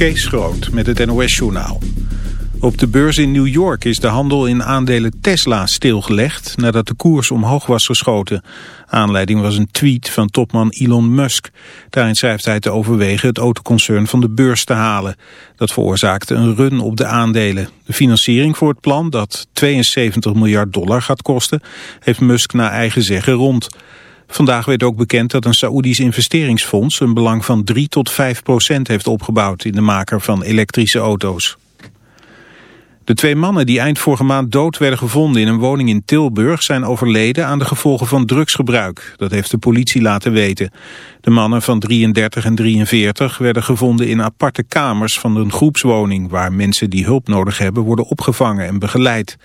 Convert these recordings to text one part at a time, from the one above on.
Kees Groot met het NOS-journaal. Op de beurs in New York is de handel in aandelen Tesla stilgelegd... nadat de koers omhoog was geschoten. Aanleiding was een tweet van topman Elon Musk. Daarin schrijft hij te overwegen het autoconcern van de beurs te halen. Dat veroorzaakte een run op de aandelen. De financiering voor het plan, dat 72 miljard dollar gaat kosten... heeft Musk naar eigen zeggen rond... Vandaag werd ook bekend dat een Saoedisch investeringsfonds een belang van 3 tot 5 procent heeft opgebouwd in de maker van elektrische auto's. De twee mannen die eind vorige maand dood werden gevonden in een woning in Tilburg zijn overleden aan de gevolgen van drugsgebruik. Dat heeft de politie laten weten. De mannen van 33 en 43 werden gevonden in aparte kamers van een groepswoning waar mensen die hulp nodig hebben worden opgevangen en begeleid.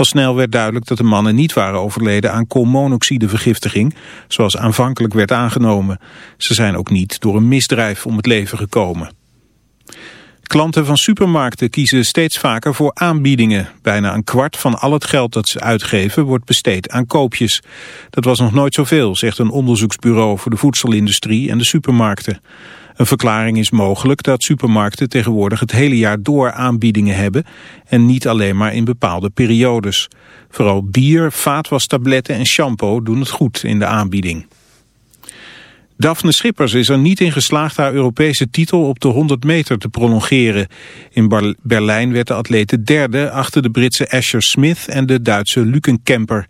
Al snel werd duidelijk dat de mannen niet waren overleden aan koolmonoxidevergiftiging, zoals aanvankelijk werd aangenomen. Ze zijn ook niet door een misdrijf om het leven gekomen. Klanten van supermarkten kiezen steeds vaker voor aanbiedingen. Bijna een kwart van al het geld dat ze uitgeven wordt besteed aan koopjes. Dat was nog nooit zoveel, zegt een onderzoeksbureau voor de voedselindustrie en de supermarkten. Een verklaring is mogelijk dat supermarkten tegenwoordig het hele jaar door aanbiedingen hebben en niet alleen maar in bepaalde periodes. Vooral bier, vaatwastabletten en shampoo doen het goed in de aanbieding. Daphne Schippers is er niet in geslaagd haar Europese titel op de 100 meter te prolongeren. In Berlijn werd de atlete derde achter de Britse Asher Smith en de Duitse Lukenkemper.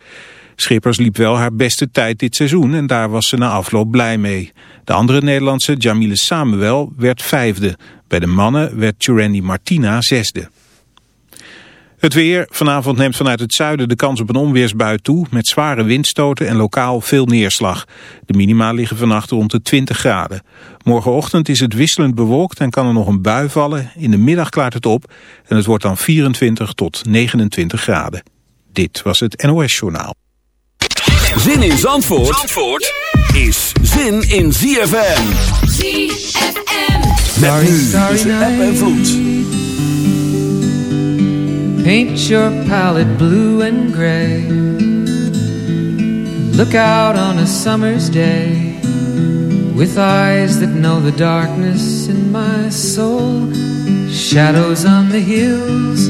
Schippers liep wel haar beste tijd dit seizoen en daar was ze na afloop blij mee. De andere Nederlandse, Jamile Samuel, werd vijfde. Bij de mannen werd Turendi Martina zesde. Het weer. Vanavond neemt vanuit het zuiden de kans op een onweersbui toe... met zware windstoten en lokaal veel neerslag. De minima liggen vannacht rond de 20 graden. Morgenochtend is het wisselend bewolkt en kan er nog een bui vallen. In de middag klaart het op en het wordt dan 24 tot 29 graden. Dit was het NOS Journaal. Zin in Zandvoort, Zandvoort is zin in ZFM. ZFM. Met nu tussen app en vloed. Paint your palette blue and gray. Look out on a summer's day. With eyes that know the darkness in my soul. Shadows on the hills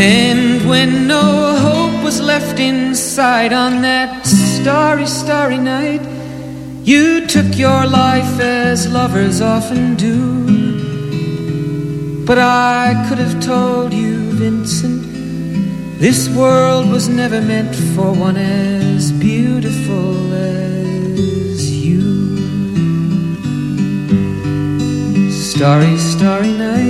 and when no hope was left inside on that starry, starry night, you took your life as lovers often do. But I could have told you, Vincent, this world was never meant for one as beautiful as you. Starry, starry night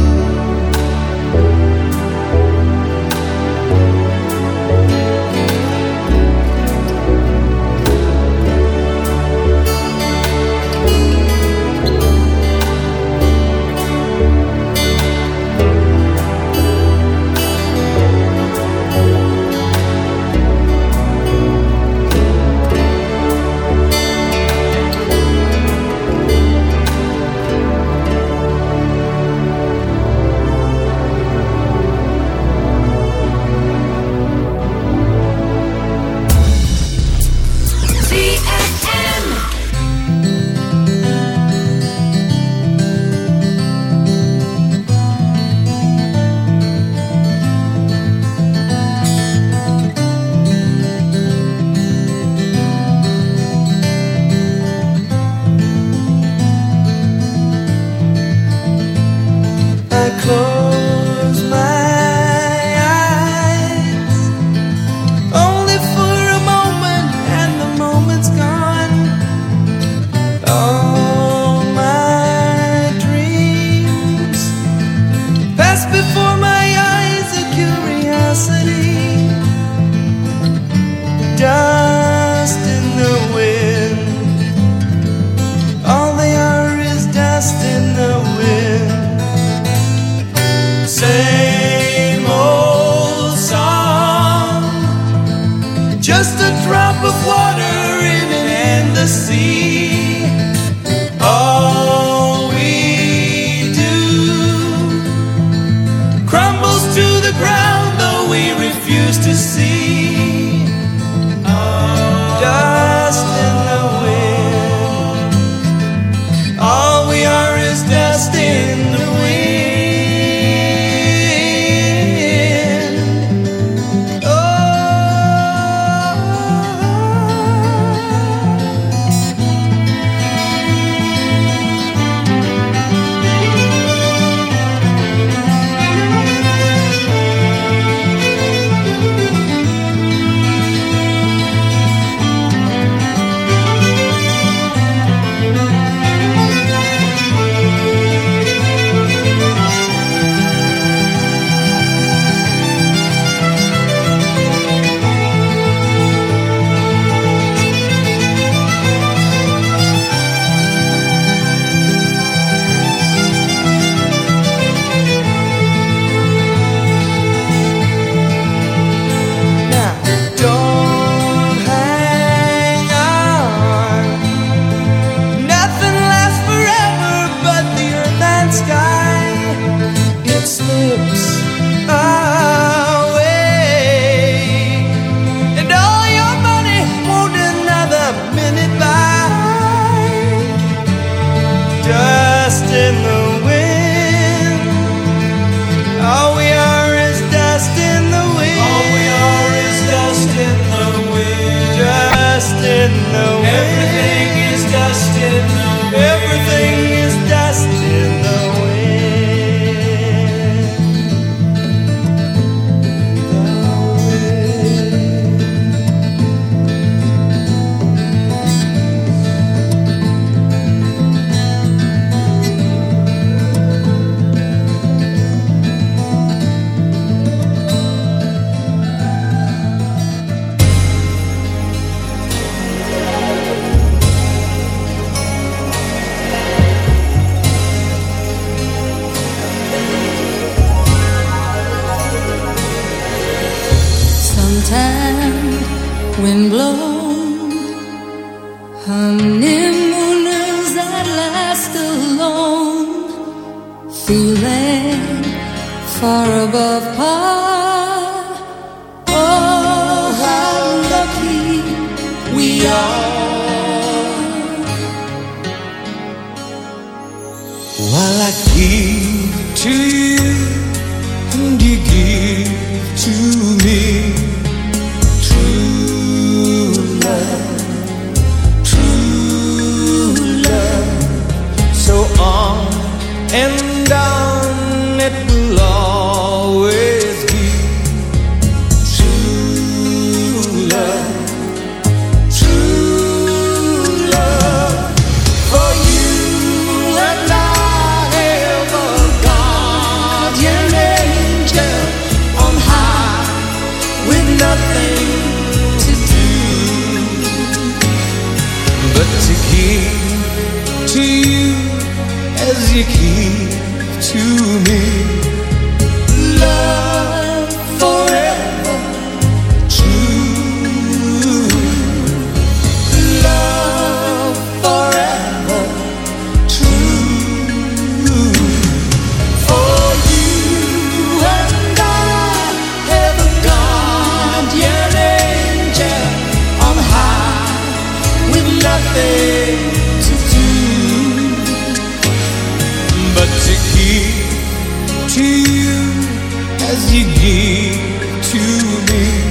And down see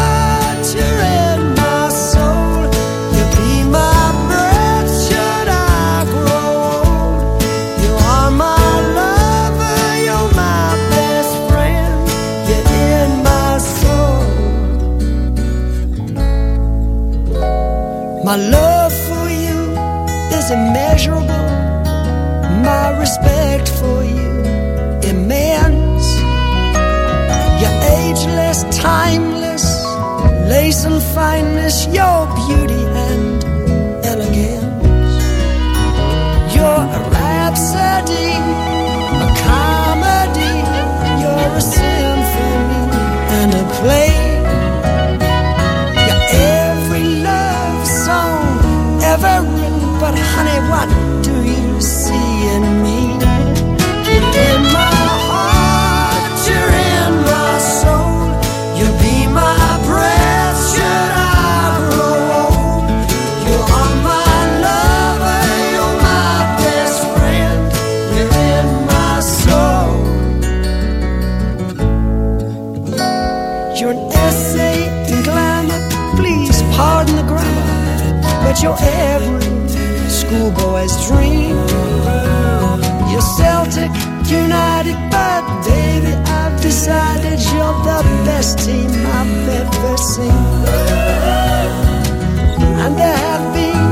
My love for you is immeasurable, my respect for you immense. You're ageless, timeless, lace and fineness, your beauty and elegance. You're a rhapsody. Honey, what schoolboy's dream. You're Celtic United, but baby, I've decided you're the best team I've ever seen. And there have been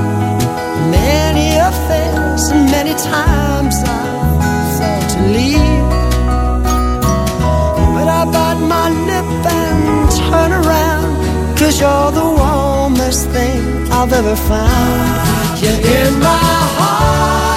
many affairs, many times I thought to leave. But I bite my lip and turn around, cause you're the warmest thing I've ever found. you in my heart.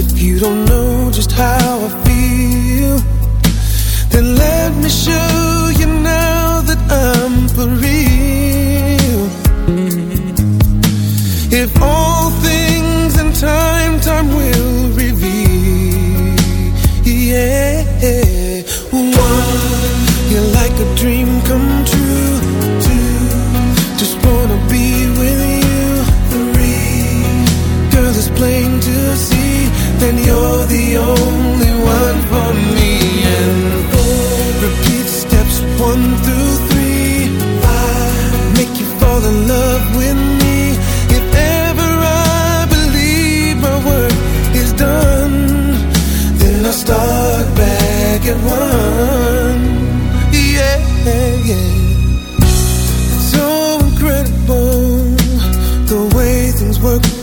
If you don't know just how I feel, then let me show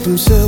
가끔씩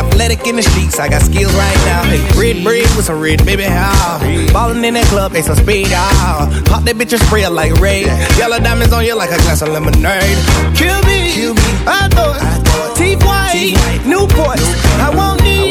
athletic in the streets, I got skills right now. Hey, red bread with some red, baby, how? Ballin' in that club, they some speed, ah. Pop that bitch and spray it like Ray. Yellow diamonds on you like a glass of lemonade. Kill me, Kill me. I thought, I. T-White, Newport. Newport, I won't need